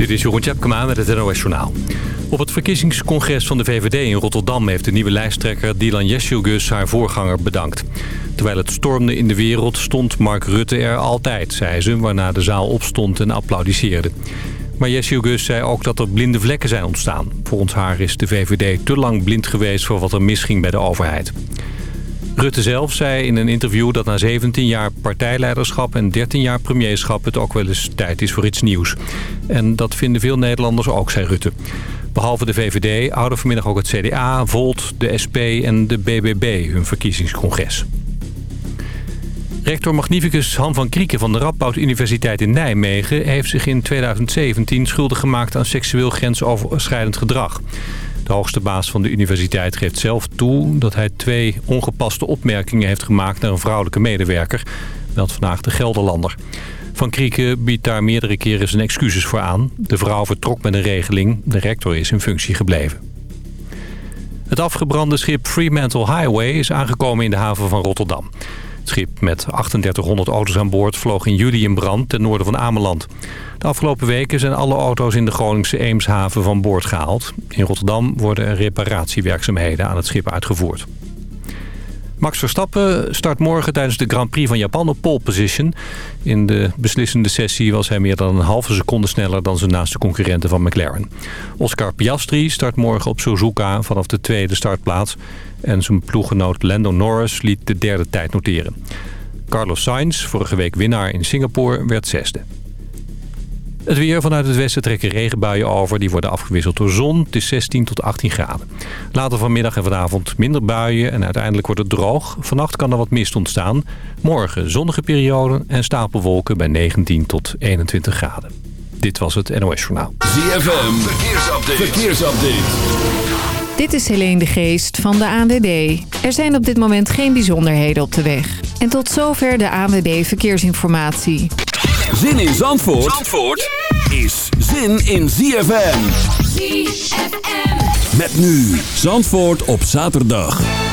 Dit is Jeroen Tjepkema met het NOS Journaal. Op het verkiezingscongres van de VVD in Rotterdam... heeft de nieuwe lijsttrekker Dylan Jesjogus haar voorganger bedankt. Terwijl het stormde in de wereld stond Mark Rutte er altijd, zei ze... waarna de zaal opstond en applaudisseerde. Maar Jesjogus zei ook dat er blinde vlekken zijn ontstaan. Volgens haar is de VVD te lang blind geweest voor wat er misging bij de overheid. Rutte zelf zei in een interview dat na 17 jaar partijleiderschap en 13 jaar premierschap het ook wel eens tijd is voor iets nieuws. En dat vinden veel Nederlanders ook, zei Rutte. Behalve de VVD houden vanmiddag ook het CDA, Volt, de SP en de BBB hun verkiezingscongres. Rector Magnificus Han van Krieken van de Radboud Universiteit in Nijmegen... heeft zich in 2017 schuldig gemaakt aan seksueel grensoverschrijdend gedrag. De hoogste baas van de universiteit geeft zelf toe dat hij twee ongepaste opmerkingen heeft gemaakt naar een vrouwelijke medewerker. Meldt vandaag de Gelderlander. Van Krieken biedt daar meerdere keren zijn excuses voor aan. De vrouw vertrok met een regeling. De rector is in functie gebleven. Het afgebrande schip Fremantle Highway is aangekomen in de haven van Rotterdam. Schip met 3800 auto's aan boord vloog in juli in brand ten noorden van Ameland. De afgelopen weken zijn alle auto's in de Groningse Eemshaven van boord gehaald. In Rotterdam worden reparatiewerkzaamheden aan het schip uitgevoerd. Max Verstappen start morgen tijdens de Grand Prix van Japan op pole position. In de beslissende sessie was hij meer dan een halve seconde sneller dan zijn naaste concurrenten van McLaren. Oscar Piastri start morgen op Suzuka vanaf de tweede startplaats. En zijn ploeggenoot Lando Norris liet de derde tijd noteren. Carlos Sainz, vorige week winnaar in Singapore, werd zesde. Het weer vanuit het westen trekken regenbuien over. Die worden afgewisseld door zon. Het is 16 tot 18 graden. Later vanmiddag en vanavond minder buien en uiteindelijk wordt het droog. Vannacht kan er wat mist ontstaan. Morgen zonnige perioden en stapelwolken bij 19 tot 21 graden. Dit was het NOS Journaal. ZFM, verkeersupdate. verkeersupdate. Dit is Helene de Geest van de ANWB. Er zijn op dit moment geen bijzonderheden op de weg. En tot zover de ANWB Verkeersinformatie. Zin in Zandvoort, Zandvoort is zin in ZFM. ZFM. Met nu Zandvoort op zaterdag.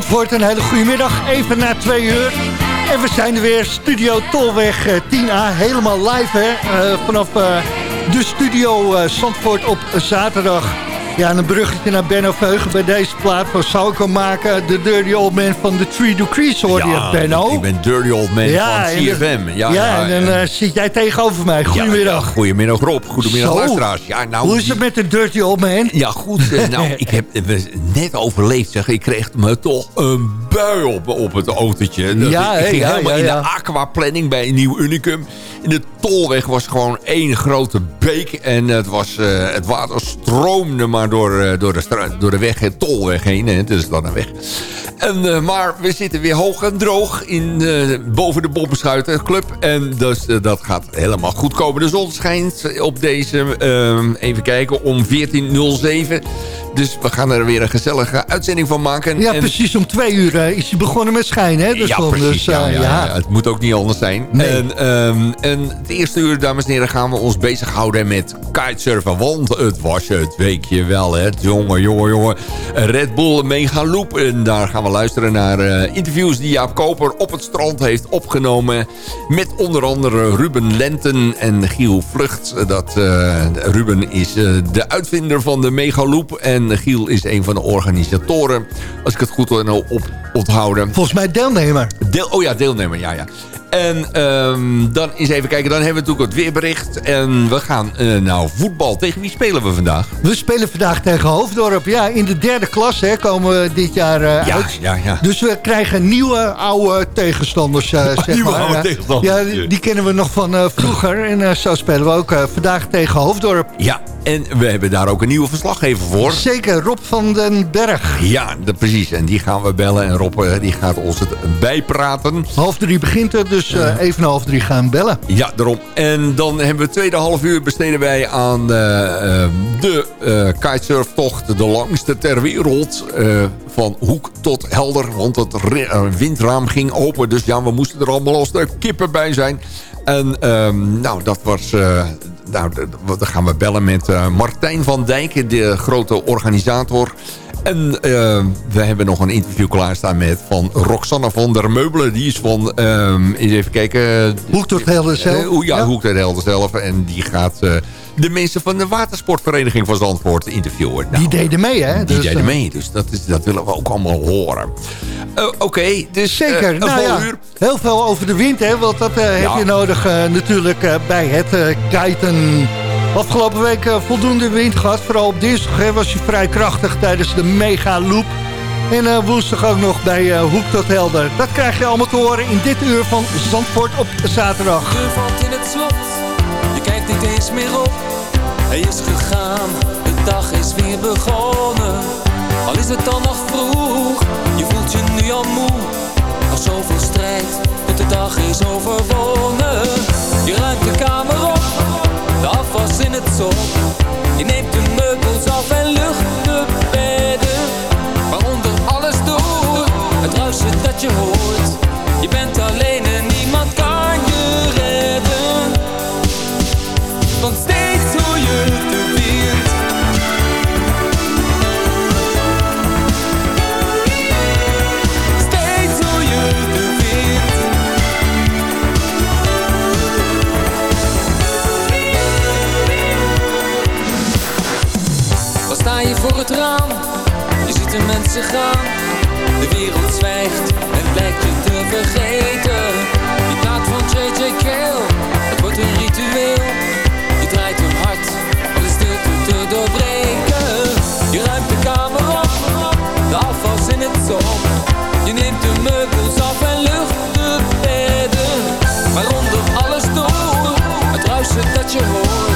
Zandvoort, een hele goede middag. Even na twee uur. En we zijn er weer, Studio Tolweg 10A, helemaal live hè. vanaf de studio Zandvoort op zaterdag. Ja, een bruggetje naar Benno Veugen bij deze plaat van Sauko maken. De Dirty Old Man van de Three Degrees hoorde ja, je, Benno. ik ben Dirty Old Man van CFM. Ja, ja, en dan uh, zit jij tegenover mij. Goedemiddag. Ja, goedemiddag Rob, goedemiddag Zo. luisteraars. Ja, nou, Hoe is het met de Dirty Old Man? Ja, goed. Eh, nou, ik heb net overleefd, zeg. Ik kreeg me toch een bui op, op het autootje. Dus ja, ik ging helemaal in de aquaplanning bij Nieuw Unicum. In de tolweg was gewoon één grote beek. En het, was, uh, het water stroomde maar door, uh, door, de, door de weg, de tolweg heen. Hè. Is dan een weg. En, uh, maar we zitten weer hoog en droog in, boven de Bobbenschuitenclub. En dus dat gaat helemaal goed komen. De zon schijnt op deze, even kijken, om 14.07. Dus we gaan er weer een gezellige uitzending van maken. Ja, precies om twee uur is hij begonnen met schijnen. Hè, ja, precies. Dus, ja, ja, ja, Het moet ook niet anders zijn. Nee. En, um, en het eerste uur, dames en heren, gaan we ons bezighouden met kitesurfen. Want het was het weekje wel, hè. Jongen, jongen, jongen. Red Bull Mega Loop. En daar gaan we luisteren naar uh, interviews die Jaap Koper op het strand heeft opgenomen. Met onder andere Ruben Lenten en Giel Vlucht. Dat, Ruben is de uitvinder van de Mega Loop. En Giel is een van de organisatoren. Als ik het goed wil op, onthouden. Volgens mij deelnemer. Deel, oh ja, deelnemer, ja, ja. En um, dan eens even kijken. Dan hebben we natuurlijk het weerbericht. En we gaan uh, nou voetbal. Tegen wie spelen we vandaag? We spelen vandaag tegen Hoofddorp. Ja, in de derde klas hè, komen we dit jaar uh, ja, uit. Ja, ja. Dus we krijgen nieuwe oude tegenstanders. Uh, zeg nieuwe maar. oude tegenstanders. Ja, die, die, kennen we nog van vroeger. En zo spelen we ook vandaag tegen Hoofddorp. Ja, en we hebben daar ook een nieuwe verslaggever voor. Zeker, Rob van den Berg. Ja, dat, precies. En die gaan we bellen. En Rob die gaat ons het bijpraten. Half drie begint het, dus uh, even half drie gaan bellen. Ja, daarom. En dan hebben we het tweede half uur besteden wij aan uh, de uh, kitesurftocht. De langste ter wereld. van hoek tot helder. Want het windraam ging open. Dus ja, we moesten er allemaal als de kippen bij zijn. En um, nou, dat was nou, dan gaan we bellen met Martijn van Dijk, de grote organisator. En uh, we hebben nog een interview klaarstaan met van Roxanne van der Meubelen. Die is van, um, even kijken... Hoek tot Helder zelf. Uh, ja, ja, Hoek tot zelf. En die gaat de mensen van de watersportvereniging van Zandvoort interviewen. Nou, die deden mee, hè? Die dus, deden mee, dus dat, is, dat willen we ook allemaal horen. Oké, okay, dus Zeker, nou ja, uur. heel veel over de wind, hè? Want dat ja. heb je nodig natuurlijk bij het kiten. Afgelopen week voldoende wind gehad. Vooral op dinsdag hè, was je vrij krachtig tijdens de mega loop. En woensdag ook nog bij Hoek tot Helder. Dat krijg je allemaal te horen in dit uur van Zandvoort op zaterdag. Je valt in het slot, je kijkt niet eens meer op. Hij is gegaan, de dag is weer begonnen. Al is het dan nog vroeg, je voelt je nu al moe. Al zoveel strijd, tot de dag is overwonnen. Je ruimt de kamer op, de afwas in het zon. Je neemt de meubels af en lucht de bedden. Maar onder alles door, het ruisen dat je hoort. De wereld zwijgt en lijkt je te vergeten. Die plaat van J.J. Cale, het wordt een ritueel. Je draait hem hard om de stilte te doorbreken. Je ruimt de kamer op, de afwas in het zon. Je neemt de meubels af en lucht de bedden. Maar onder alles door, het ruisen dat je hoort.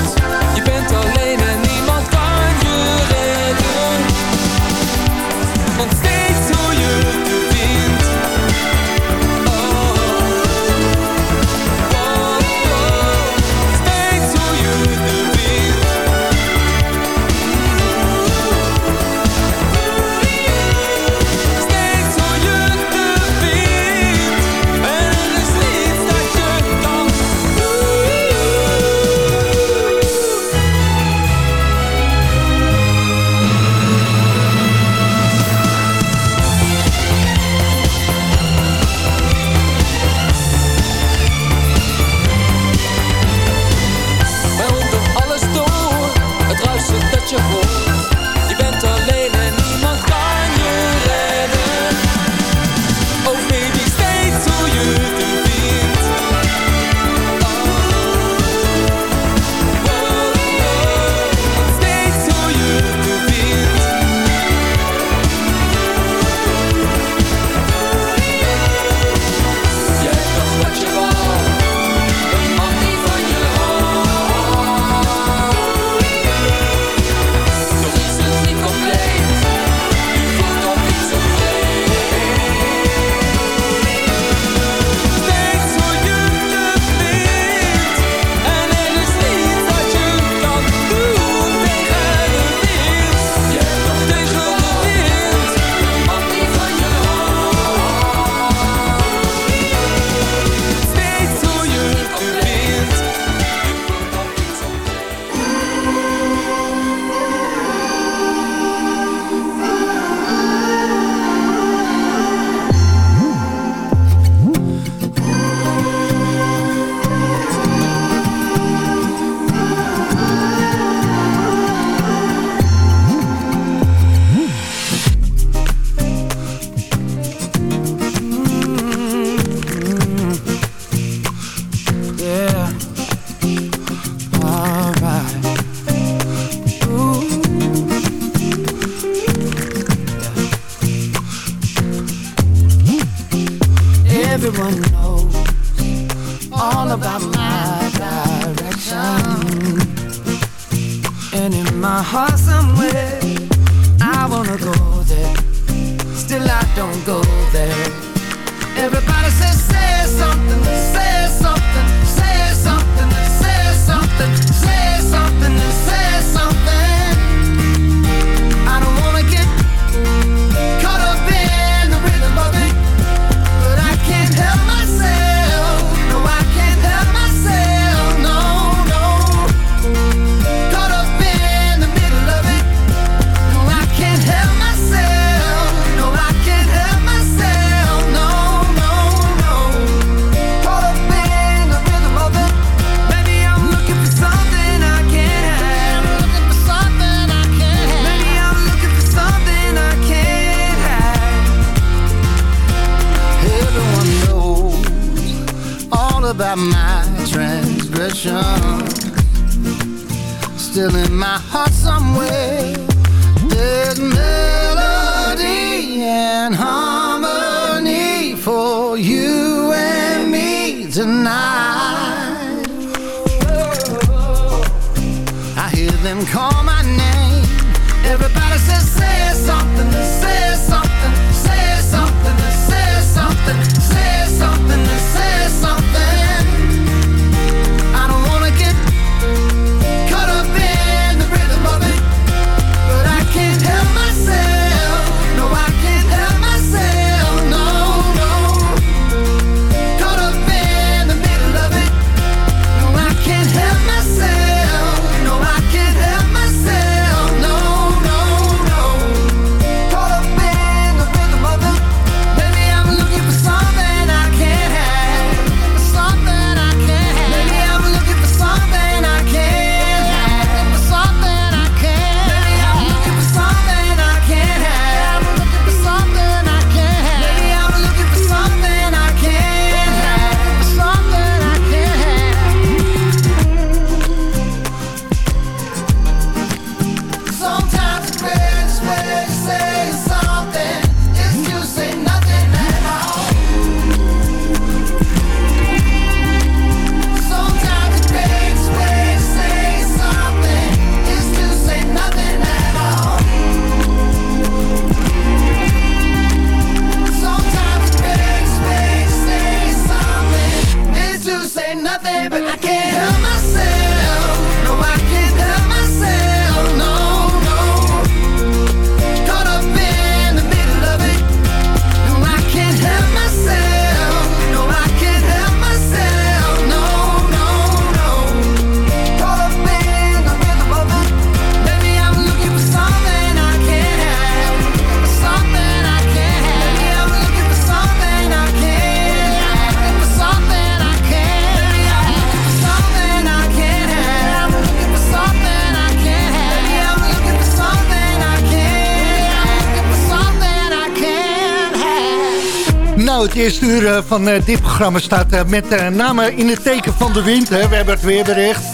Het eerste uur eh, van eh, dit programma staat eh, met name in het teken van de wind. We hebben het weerbericht.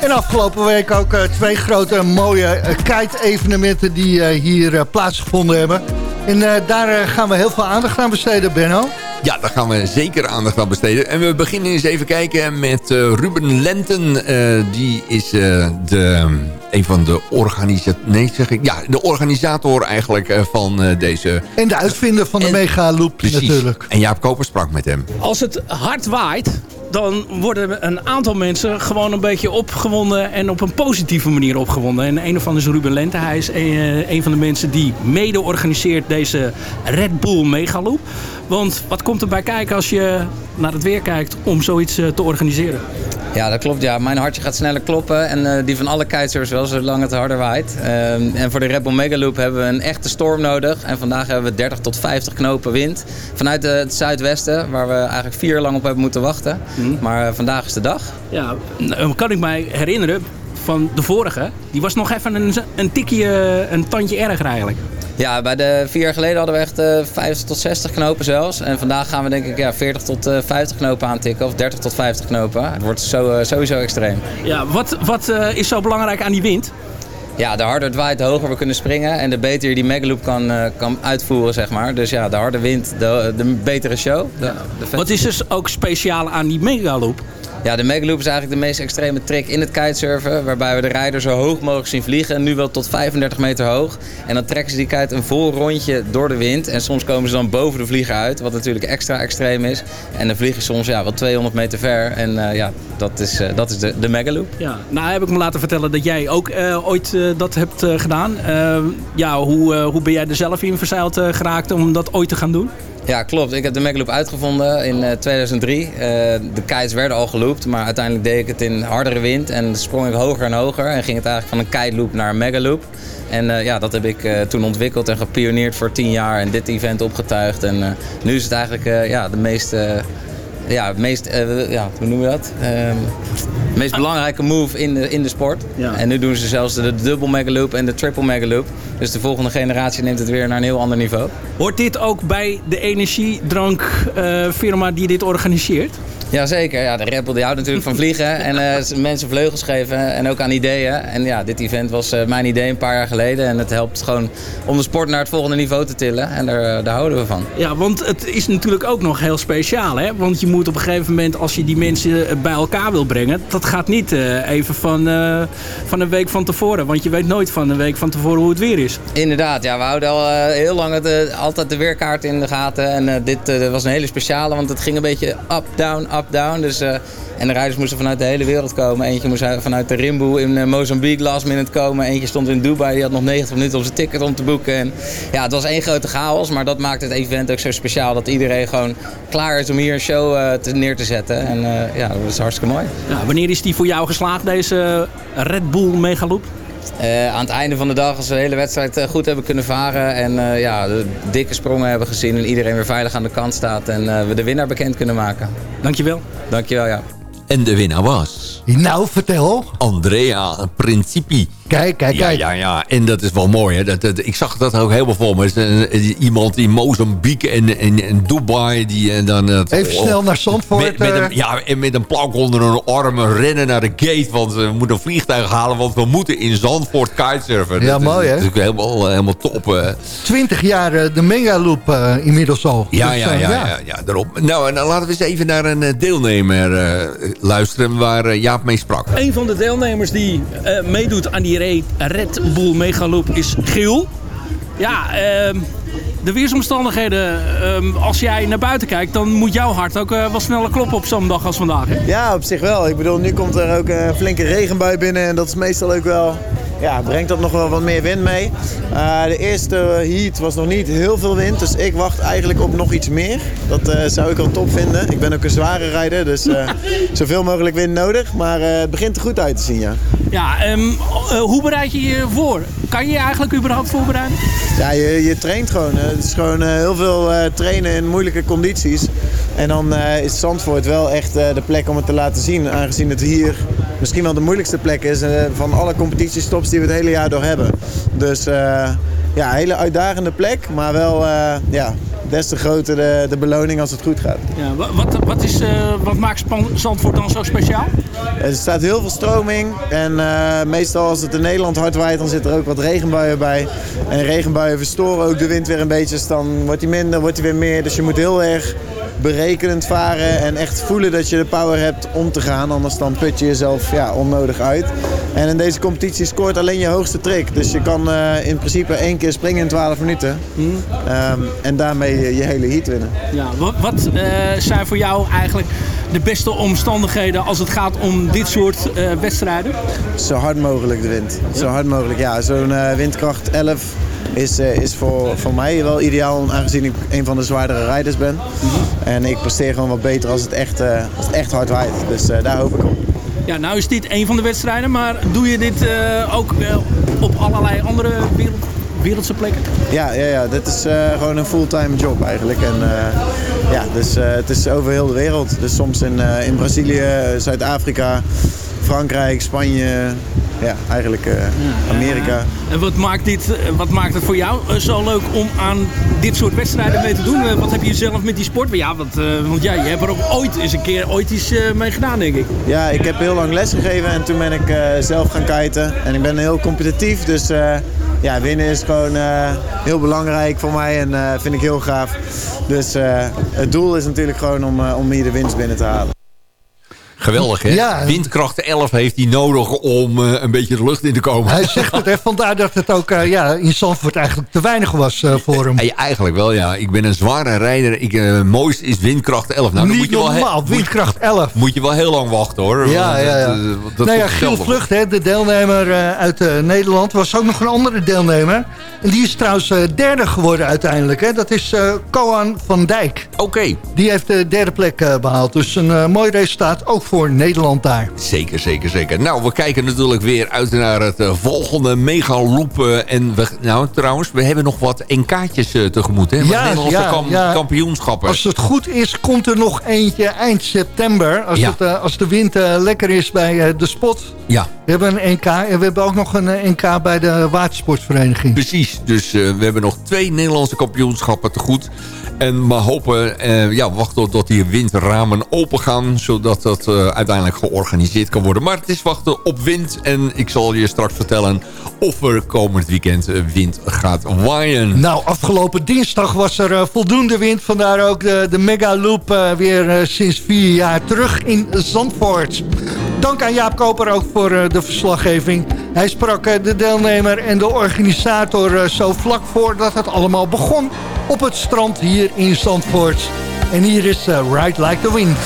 En afgelopen week ook twee grote mooie kite-evenementen die hier plaatsgevonden hebben. En daar gaan we heel veel aandacht aan besteden, Benno. Ja, daar gaan we zeker aandacht aan besteden. En we beginnen eens even kijken met eh, Ruben Lenten. Eh, die is eh, de, een van de organisator... Nee, zeg ik. Ja, de organisator eigenlijk eh, van eh, deze... En de uitvinder van de En- Megaloop Precies. natuurlijk. En Jaap Koper sprak met hem. Als het hard waait, dan worden een aantal mensen gewoon een beetje opgewonden en op een positieve manier opgewonden. En een van is Ruben Lente. Hij is een, eh, een van de mensen die mede organiseert deze Red Bull Megaloop. Want wat komt erbij kijken als je naar het weer kijkt om zoiets eh, te organiseren? Ja, dat klopt. Ja. Mijn hartje gaat sneller kloppen. En eh, die van alle kitesurfers wel, zolang het harder waait. Ehm, en voor de Red Bull Megaloop hebben we een echte storm nodig. En vandaag hebben we 30 tot 50 knopen wind. Vanuit eh, het zuidwesten, waar we eigenlijk vier uur lang op hebben moeten wachten. Maar eh, vandaag is de dag. Ja, nou, kan ik mij herinneren van de vorige. Die was nog even een, een tikje, een tandje erger eigenlijk. Ja, bij de vier jaar geleden hadden we echt eh 50 tot 60 knopen zelfs. En vandaag gaan we denk ik ja, 40 tot eh 50 knopen aantikken. Of 30 tot 50 knopen. Het wordt zo, eh, sowieso extreem. Ja, wat, wat is zo belangrijk aan die wind? Ja, de harder het waait, de hoger we kunnen springen. En de beter je die megaloop kan, kan uitvoeren, zeg maar. Dus ja, de harde wind, de, de betere show. De, de vet- Wat is dus ook speciaal aan die megaloop? Ja, de Megaloop is eigenlijk de meest extreme trick in het kitesurfen. Waarbij we de rijder zo hoog mogelijk zien vliegen. Nu wel tot 35 meter hoog. En dan trekken ze die kite een vol rondje door de wind. En soms komen ze dan boven de vlieger uit. Wat natuurlijk extra extreem is. En dan vliegen ze soms ja, wel 200 meter ver. En uh, ja, dat is, uh, dat is de, de Megaloop. Ja, nou heb ik me laten vertellen dat jij ook uh, ooit dat hebt gedaan. ja, hoe, hoe ben jij er zelf in verzeild geraakt om dat ooit te gaan doen? Ja, klopt. Ik heb de Megaloop uitgevonden in uh, 2003. Uh, de kites werden al geloopt, maar uiteindelijk deed ik het in hardere wind. En sprong ik hoger en hoger. En ging het eigenlijk van een kite loop naar een megaloop. En uh, ja, dat heb ik toen ontwikkeld en gepioneerd voor tien jaar. En dit event opgetuigd. En nu is het eigenlijk ja, de meest... ja, meest, ja, hoe noemen we dat? Ehm, meest belangrijke move in de, in de sport. Ja. En nu doen ze zelfs de double megaloop en de triple megaloop. Dus de volgende generatie neemt het weer naar een heel ander niveau. Hoort dit ook bij de energiedrankfirma die dit organiseert? Jazeker, ja, de Red die houdt natuurlijk van vliegen en uh, mensen vleugels geven en ook aan ideeën. En ja, dit event was uh, mijn idee een paar jaar geleden en het helpt gewoon om de sport naar het volgende niveau te tillen en daar, daar houden we van. Ja, want het is natuurlijk ook nog heel speciaal hè, want je moet op een gegeven moment als je die mensen bij elkaar wil brengen, dat gaat niet uh, even van, van een week van tevoren, want je weet nooit van een week van tevoren hoe het weer is. Inderdaad, ja, we houden al heel lang het, altijd de weerkaart in de gaten en dit was een hele speciale, want het ging een beetje up, down, up-down. Dus, uh, en de rijders moesten vanuit de hele wereld komen. Eentje moest vanuit de Rimboe in uh, Mozambique last minute komen. Eentje stond in Dubai, die had nog 90 minuten om zijn ticket om te boeken. En, ja, het was één grote chaos, maar dat maakt het event ook zo speciaal. Dat iedereen gewoon klaar is om hier een show uh, te, neer te zetten. En ja, dat is hartstikke mooi. Wanneer is die voor jou geslaagd, deze Red Bull Megaloop? Uh, aan het einde van de dag, als we de hele wedstrijd uh, goed hebben kunnen varen en uh, ja, de dikke sprongen hebben gezien en iedereen weer veilig aan de kant staat en we de winnaar bekend kunnen maken. Dankjewel. Dankjewel, ja. En de winnaar was... Nou, vertel. Andrea Principi. Kijk, kijk, kijk. Ja, ja, ja. En dat is wel mooi. Hè? Dat, dat, ik zag dat ook helemaal voor me. Iemand in Mozambique en, en, en Dubai. Die, en dan, Even oh, snel naar Zandvoort. Met, met een, ja, en met een plank onder hun armen rennen naar de gate. Want we moeten een vliegtuig halen. Want we moeten in Zandvoort kitesurfen. Ja, dat, mooi hè. Dat is natuurlijk helemaal, helemaal top. Twintig jaar de Megaloop uh, inmiddels al. Ja, dus, ja, ja, ja, ja, ja, daarop. Nou, en dan laten we eens even naar een deelnemer uh, luisteren. Waar uh, Jaap mee sprak. Een van de deelnemers die meedoet aan die Red Bull Megaloop is Giel. Ja, uh, de weersomstandigheden. Uh, als jij naar buiten kijkt, dan moet jouw hart ook uh, wat sneller kloppen op zo'n dag als vandaag. Hè? Ja, op zich wel. Ik bedoel, nu komt er ook een flinke regenbui binnen. En dat is meestal ook wel ja, brengt dat nog wel wat meer wind mee. Uh, de eerste heat was nog niet heel veel wind, dus ik wacht eigenlijk op nog iets meer. Dat uh, zou ik al top vinden. Ik ben ook een zware rijder, dus zoveel mogelijk wind nodig. Maar het begint er goed uit te zien, ja. Ja, um, hoe bereid je je voor? Kan je je eigenlijk überhaupt voorbereiden? Ja, je, je traint gewoon. Het is gewoon heel veel trainen in moeilijke condities. En dan is Zandvoort wel echt de plek om het te laten zien. Aangezien het hier misschien wel de moeilijkste plek is van alle competitiestops die we het hele jaar door hebben. Dus ja, een hele uitdagende plek, maar wel uh, ja, des te groter de, de beloning als het goed gaat. Ja, wat, wat, is, uh, wat maakt Zandvoort dan zo speciaal? Er staat heel veel stroming en meestal als het in Nederland hard waait dan zit er ook wat regenbuien bij. En regenbuien verstoren ook de wind weer een beetje, dus dan wordt die minder, wordt die weer meer. Dus je moet heel erg berekenend varen en echt voelen dat je de power hebt om te gaan. Anders dan put je jezelf ja, onnodig uit. En in deze competitie scoort alleen je hoogste trick. Dus je kan uh, in principe één keer springen in 12 minuten. Hmm. Um, en daarmee je, je, hele heat winnen. Ja, wat, wat uh, zijn voor jou eigenlijk de beste omstandigheden als het gaat om dit soort uh, wedstrijden? Zo hard mogelijk de wind. Zo hard mogelijk, ja. Zo'n windkracht 11 is, uh, is voor, voor mij wel ideaal, aangezien ik een van de zwaardere rijders ben. Mm -hmm. En ik presteer gewoon wat beter als het echt, uh, als het echt hard waait. Dus uh, daar hoop ik op. Ja, nou is dit een van de wedstrijden, maar doe je dit ook op allerlei andere wereld, wereldse plekken? Ja, ja, ja, dit is gewoon een fulltime job eigenlijk. En, ja, dus het is over heel de wereld. Dus soms in, in Brazilië, Zuid-Afrika, Frankrijk, Spanje, ja, eigenlijk uh, Amerika. En wat maakt, dit, wat maakt het voor jou uh, zo leuk om aan dit soort wedstrijden mee te doen? Wat heb je zelf met die sport? Ja, want, want ja, je hebt er ook ooit eens een keer ooit iets mee gedaan, denk ik. Ja, ik heb heel lang les gegeven en toen ben ik zelf gaan kiten. En ik ben heel competitief, dus ja, winnen is gewoon heel belangrijk voor mij en vind ik heel gaaf. Dus het doel is natuurlijk gewoon om, om hier de winst binnen te halen. Geweldig, hè? Ja. Windkracht 11 heeft hij nodig om uh, een beetje de lucht in te komen. Hij zegt het, hè? Vandaar dat het ook uh, ja, in Zandvoort eigenlijk te weinig was uh, voor hem. Ja, eigenlijk wel, ja. Ik ben een zware rijder. Ik, mooist is windkracht 11. Nou, Niet moet je normaal, wel windkracht 11. Moet je wel heel lang wachten, hoor. Ja, ja, ja. Dat, dat nou ja, Giel Vlucht, hè, de deelnemer uit Nederland, was ook nog een andere deelnemer. En die is trouwens derde geworden uiteindelijk. Hè. Dat is Koan van Dijk. Oké. Die heeft de derde plek behaald. Dus een mooi resultaat, ook voor Nederland daar. Zeker, zeker, zeker. Nou, we kijken natuurlijk weer uit naar het uh, volgende megaloop. Uh, en we, nou, trouwens, we hebben nog wat NK'tjes uh, tegemoet. Hè? Ja, ja, ja, kampioenschappen. Als het goed is, komt er nog eentje eind september. Als, het, als de wind lekker is bij de spot. Ja. We hebben een NK en we hebben ook nog een NK bij de watersportvereniging. Precies, dus we hebben nog twee Nederlandse kampioenschappen te goed. En we hopen, uh, ja, wachten tot die windramen open gaan. Zodat dat uh, uiteindelijk georganiseerd kan worden. Maar het is wachten op wind. En ik zal je straks vertellen of er komend weekend eh, wind gaat waaien. Nou, afgelopen dinsdag was er voldoende wind. Vandaar ook de, de Mega Loop weer sinds vier jaar terug in Zandvoort. Dank aan Jaap Koper ook voor de verslaggeving. Hij sprak de deelnemer en de organisator zo vlak voordat het allemaal begon op het strand hier in Zandvoort. En hier is uh, Ride Like the Wind.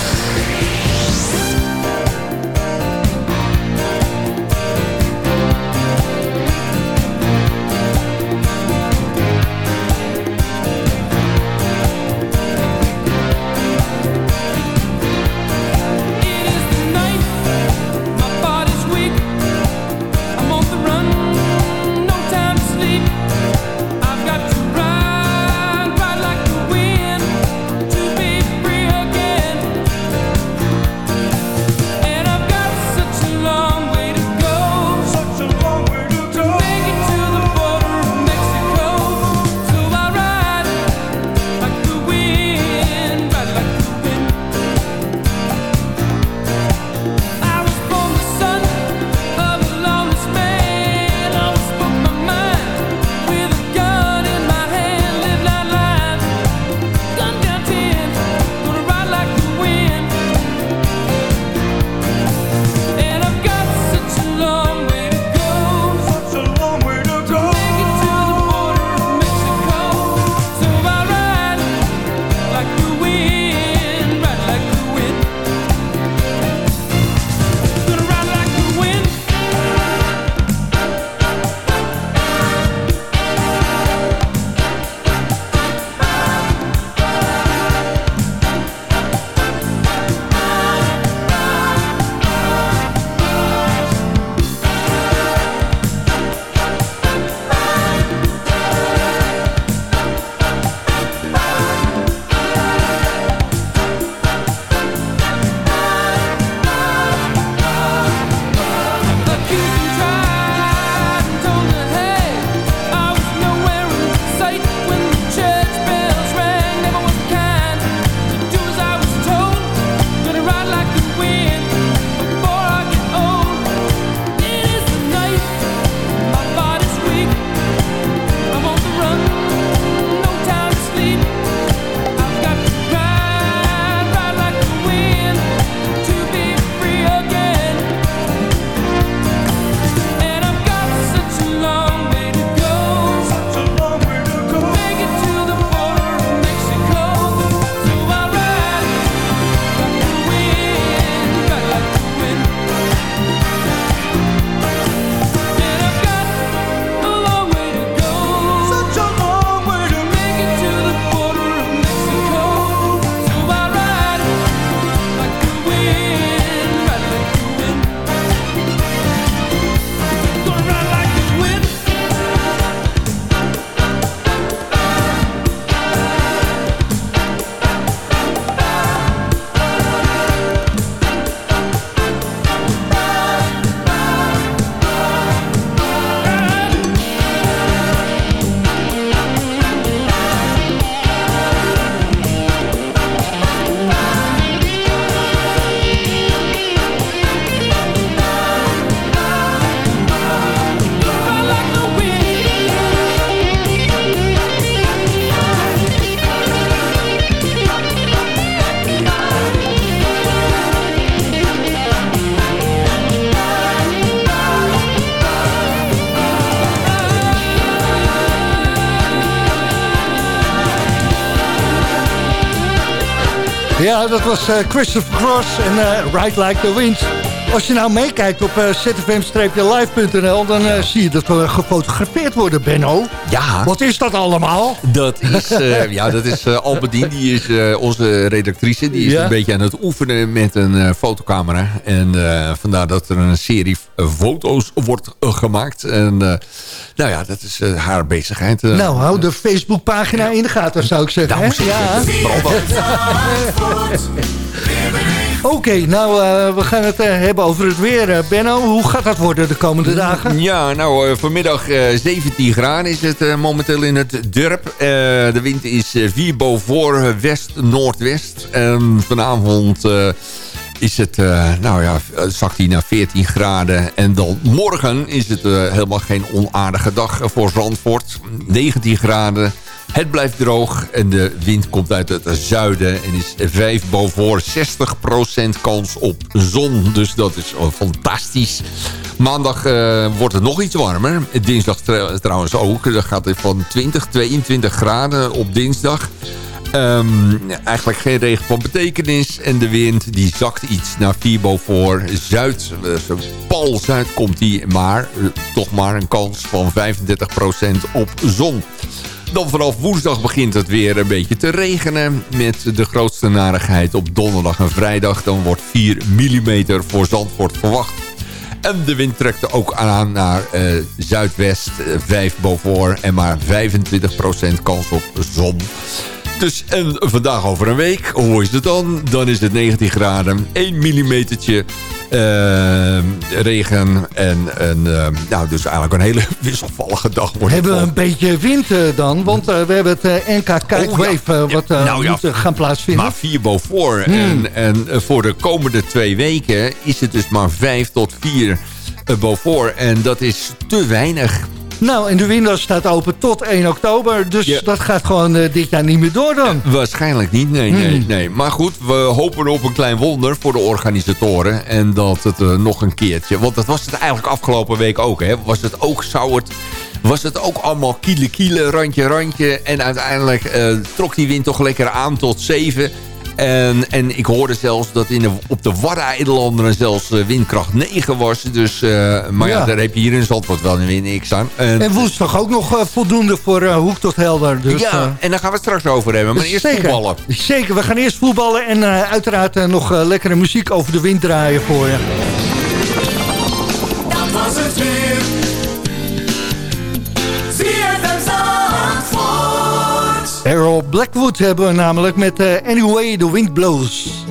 Ja, dat was uh, Christopher Cross en uh, Ride Like the Wind. Als je nou meekijkt op uh, zfm-live.nl... dan uh, zie je dat we gefotografeerd worden, Benno. Ja. Wat is dat allemaal? Dat is, uh, ja, dat is Albedien, die is onze redactrice. Die is ja? een beetje aan het oefenen met een fotocamera. En vandaar dat er een serie foto's wordt gemaakt. En nou ja, dat is haar bezigheid. nou, hou de Facebookpagina in de gaten, zou ik zeggen. Nou, ja. Oké, nou, uh, we gaan het uh, hebben over het weer. Uh, Benno, hoe gaat dat worden de komende dagen? Ja, nou, vanmiddag 17 graden is het momenteel in het dorp. de wind is 4 boven west-noordwest. Vanavond is het, nou ja, zakt hij naar 14 graden. En dan morgen is het helemaal geen onaardige dag voor Zandvoort. 19 graden. Het blijft droog en de wind komt uit het zuiden en is 5 boven 60% kans op zon. Dus dat is fantastisch. Maandag uh, wordt het nog iets warmer. Dinsdag trouwens ook. Dan gaat het van 20, 22 graden op dinsdag. Um, eigenlijk geen regen van betekenis. En de wind die zakt iets naar 4 boven zuid. Uh, pal zuid komt die, maar uh, toch maar een kans van 35% op zon. Dan vanaf woensdag begint het weer een beetje te regenen. Met de grootste narigheid op donderdag en vrijdag. Dan wordt 4 mm voor Zandvoort verwacht. En de wind trekt ook aan naar uh, zuidwest, 5 boven en maar 25% kans op zon. Dus en vandaag over een week, hoe is het dan? Dan is het 19 graden, 1 millimetertje uh, regen en, en uh, nou, dus eigenlijk een hele wisselvallige dag. Wordt hebben we een beetje wind uh, dan? Want we hebben het NK Kijkwave oh, ja. wat nou, ja, moet gaan plaatsvinden. Maar 4 boven hmm. en, en voor de komende twee weken is het dus maar 5 tot 4 boven en dat is te weinig. Nou, en de Windows staat open tot 1 oktober. Dus ja. dat gaat gewoon uh, dit jaar niet meer door dan. Uh, waarschijnlijk niet, nee, nee, hmm. nee. Maar goed, we hopen op een klein wonder voor de organisatoren. En dat het uh, nog een keertje... Want dat was het eigenlijk afgelopen week ook, hè. Was het ook, zou het... Was het ook allemaal kiele kiele, randje randje. En uiteindelijk trok die wind toch lekker aan tot 7... En, en ik hoorde zelfs dat in de, op de Waddeneilanden zelfs uh, windkracht 9 was. Dus, uh, maar ja. ja. daar heb je hier in Zandvoort wel weer niks aan. En, en woensdag ook nog uh, voldoende voor Hoek tot Helder. Dus, ja, en daar gaan we het straks over hebben. Maar eerst zeker, voetballen. Zeker, we gaan eerst voetballen en uiteraard nog lekkere muziek over de wind draaien voor je. Dat was het weer. Errol Blackwood hebben we namelijk met uh, Anyway the Wind Blows.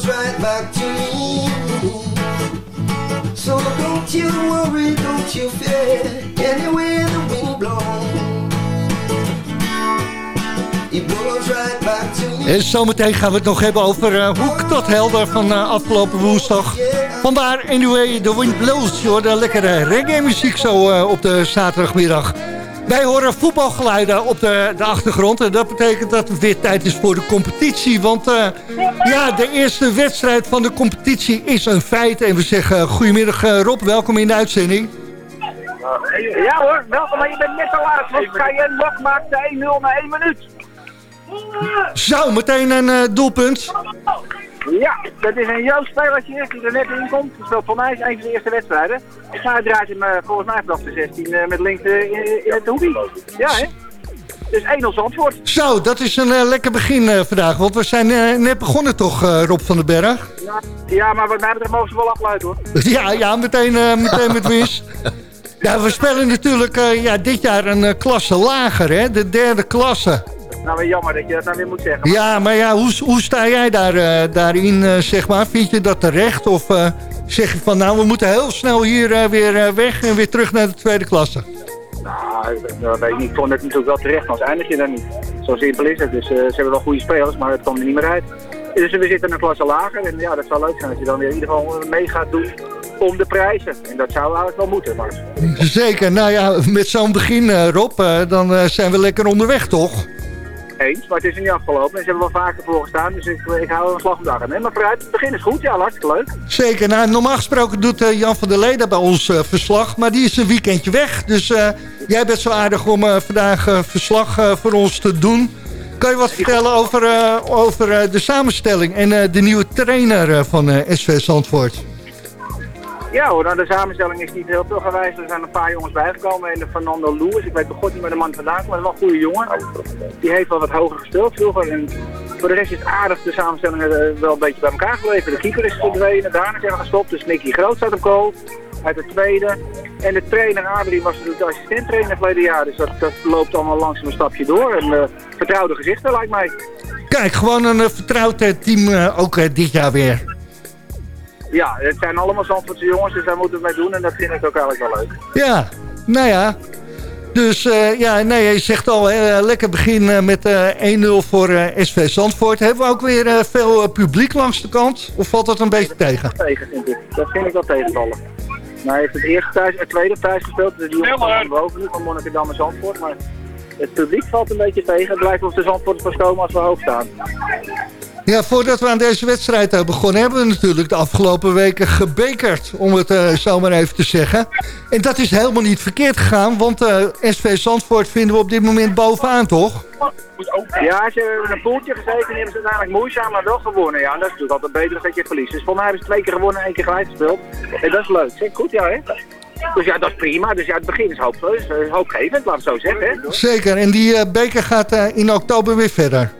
Blows right back to me. So don't you worry, don't you fear, anywhere the wind blows. Zometeen gaan we het nog hebben over uh, Hoek tot Helder van uh, afgelopen woensdag. Vandaar Anyway, The Wind Blows. Je hoorde lekkere reggae muziek zo uh, op de zaterdagmiddag. Wij horen voetbalgeluiden op de, de achtergrond. En dat betekent dat het weer tijd is voor de competitie. Want uh, ja, de eerste wedstrijd van de competitie is een feit. En we zeggen goedemiddag uh, Rob, welkom in de uitzending. Ja hoor, welkom, maar je bent net te laat. Want Cayenne Bak maakte 1-0 na 1 minuut. Zo, meteen een uh, doelpunt. Ja, dat is een jeugdspelertje die er net in komt. Speelt voor mij is een van de eerste wedstrijden. Maar hij draait hem uh, volgens mij vanaf de 16 uh, met links uh, in, in, het hoekje. Ja, hè? Dus 1-0 Zandvoort. Zo, dat is een lekker begin vandaag. Want we zijn net begonnen toch, Rob van den Berg? Ja, ja, maar wat mij betreft mogen ze wel afluiten hoor. ja, ja, meteen, meteen met winst. Ja, we spelen natuurlijk ja, dit jaar een klasse lager, hè? De derde klasse. Nou, weer jammer dat je dat nou weer moet zeggen. Ja, maar ja, hoe, hoe sta jij daar, uh, daarin, uh, zeg maar? Vind je dat terecht? Of uh, zeg je van, nou, we moeten heel snel hier weer weg en weer terug naar de tweede klasse? Nou, dat weet ik niet. Ik vond het natuurlijk wel terecht, anders eindig je daar niet. Zo simpel is het. Dus ze hebben wel goede spelers, maar het komt er niet meer uit. Dus we zitten een klasse lager en ja, dat zou leuk zijn als je dan weer in ieder geval mee gaat doen om de prijzen. En dat zou eigenlijk wel moeten. Maar... Zeker. Nou ja, met zo'n begin, Rob, dan zijn we lekker onderweg, toch? Maar het is er niet afgelopen. En ze hebben wel vaker voorgestaan, dus ik, hou een slag om aan. Maar vooruit, het begin is goed, ja, hartstikke leuk. Zeker, nou, normaal gesproken doet uh, Jan van der Leden bij ons uh, verslag, maar die is een weekendje weg. Dus uh, jij bent zo aardig om vandaag verslag voor ons te doen. Kan je wat vertellen over, over de samenstelling en de nieuwe trainer van SV Zandvoort? Ja hoor, nou, de samenstelling is niet heel veel gewijs. Er zijn een paar jongens bijgekomen. En de Fernando Lewis, ik weet begot niet meer de man vandaan, maar wel een goede jongen. Die heeft wel wat hoger gespeeld vroeger. En voor de rest is aardig de samenstelling wel een beetje bij elkaar gebleven. De keeper is verdwenen, daarna zijn we gestopt. Dus Nicky Groot staat op goal uit het tweede. En de trainer Adrie was natuurlijk de assistent trainer verleden jaar. Dus dat, dat loopt allemaal langzaam een stapje door. En uh, vertrouwde gezichten lijkt mij. Kijk, gewoon een uh, vertrouwd team uh, ook dit jaar weer. Ja, het zijn allemaal Zandvoortse jongens, dus daar moeten we mee doen. En dat vind ik ook eigenlijk wel leuk. Ja, nou ja. Dus uh, ja, nee, je zegt al, uh, lekker begin uh, met 1-0 voor SV Zandvoort. Hebben we ook weer veel publiek langs de kant? Of valt dat een beetje tegen? Tegen, vind ik. Dat vind ik wel tegenvallen. Nou, hij heeft het eerste thuis, het tweede thuis gespeeld. Dus die jongens van boven nu, van Monnikendam en Zandvoort. Maar het publiek valt een beetje tegen. Het blijft ons de Zandvoort verstomen als we hoog staan. Ja, voordat we aan deze wedstrijd begonnen... hebben we natuurlijk de afgelopen weken gebekerd, om het uh, zo maar even te zeggen. En dat is helemaal niet verkeerd gegaan, want uh, SV Zandvoort vinden we op dit moment bovenaan, toch? Ja, ze hebben een poeltje gezeten en hebben ze uiteindelijk moeizaam, maar wel gewonnen. Ja, en dat is natuurlijk altijd beter dan dat je verliest. Dus voor mij hebben ze twee keer gewonnen en één keer gelijk gespeeld. En dat is leuk. Zeg, goed, ja, hè? Dus ja, dat is prima. Dus ja, het begin is hoopvol, hoopgevend, laat ik zo zeggen. Hè? Zeker, en die uh, beker gaat in oktober weer verder.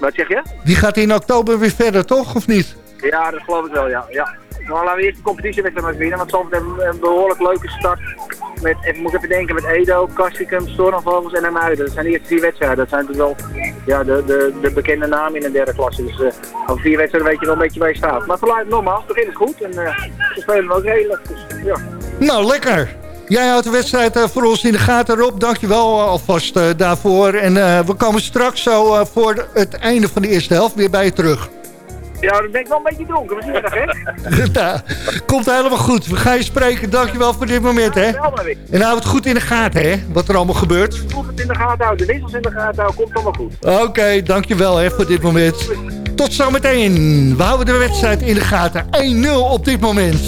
Wat zeg je? Die gaat in oktober weer verder, toch? Of niet? Ja, dat geloof ik wel, ja. ja. Maar laten we eerst de competitiewedstrijd maar winnen. Want soms hebben we een behoorlijk leuke start. Met, even, moet ik even denken, met Edo, Kastikum, Stormvogels en Amuiden. Dat zijn de eerste vier wedstrijden. Dat zijn natuurlijk wel ja, de, de, de bekende namen in de derde klasse. Dus uh, over vier wedstrijden weet je wel een beetje waar je staat. Maar vooruit, nogmaals, het begin is goed. En uh, ze spelen ook redelijk. Dus, ja. Nou, lekker. Jij houdt de wedstrijd uh, voor ons in de gaten, Rob. Dankjewel uh, alvast uh, daarvoor. En we komen straks zo voor het einde van de eerste helft weer bij je terug. Ja, dan ben ik wel een beetje dronken. Misschien is dat gek. nou, komt helemaal goed. We gaan je spreken. Dankjewel voor dit moment, hè. En hou het goed in de gaten, hè. Wat er allemaal gebeurt. Goed het in de gaten houden. De wissels in de gaten houden. Komt allemaal goed. Oké, okay, dankjewel, hè, voor dit moment. Tot zometeen. We houden de wedstrijd in de gaten. 1-0 op dit moment.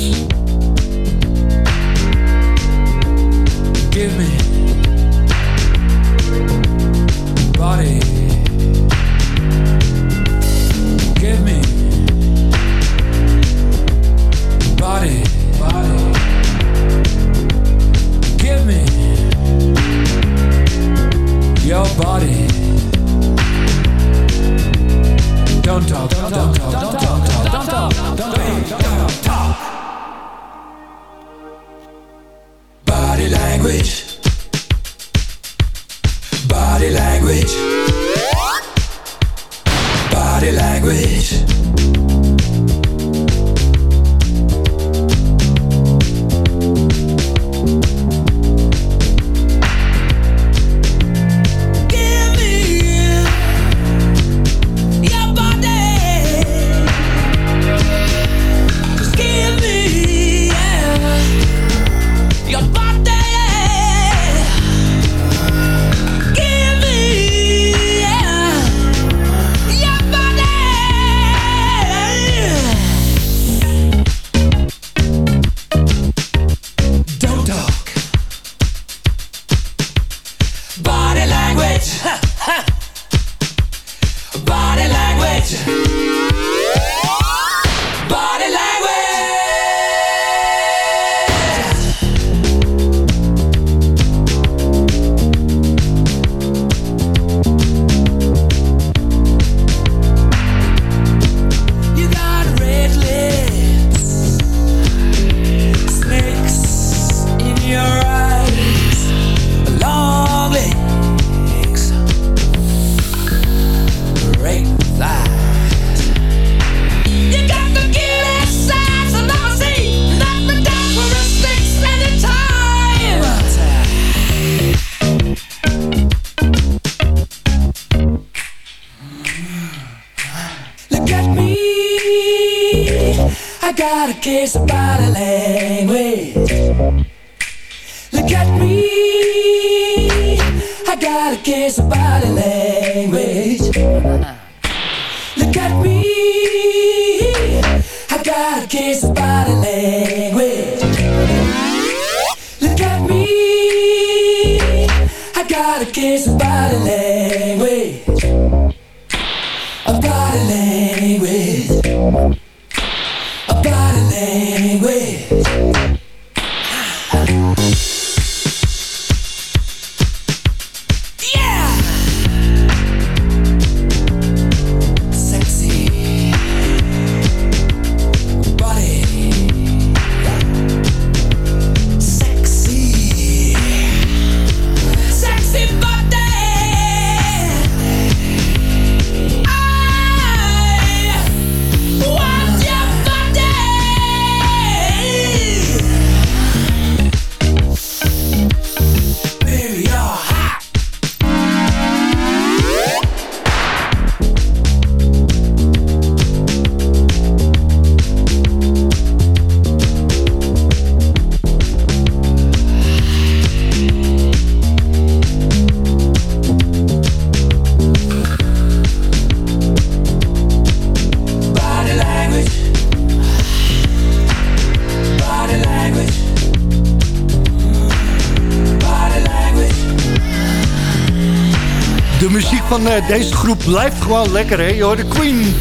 Eh, deze groep blijft gewoon lekker, hè? Je hoort de Queen.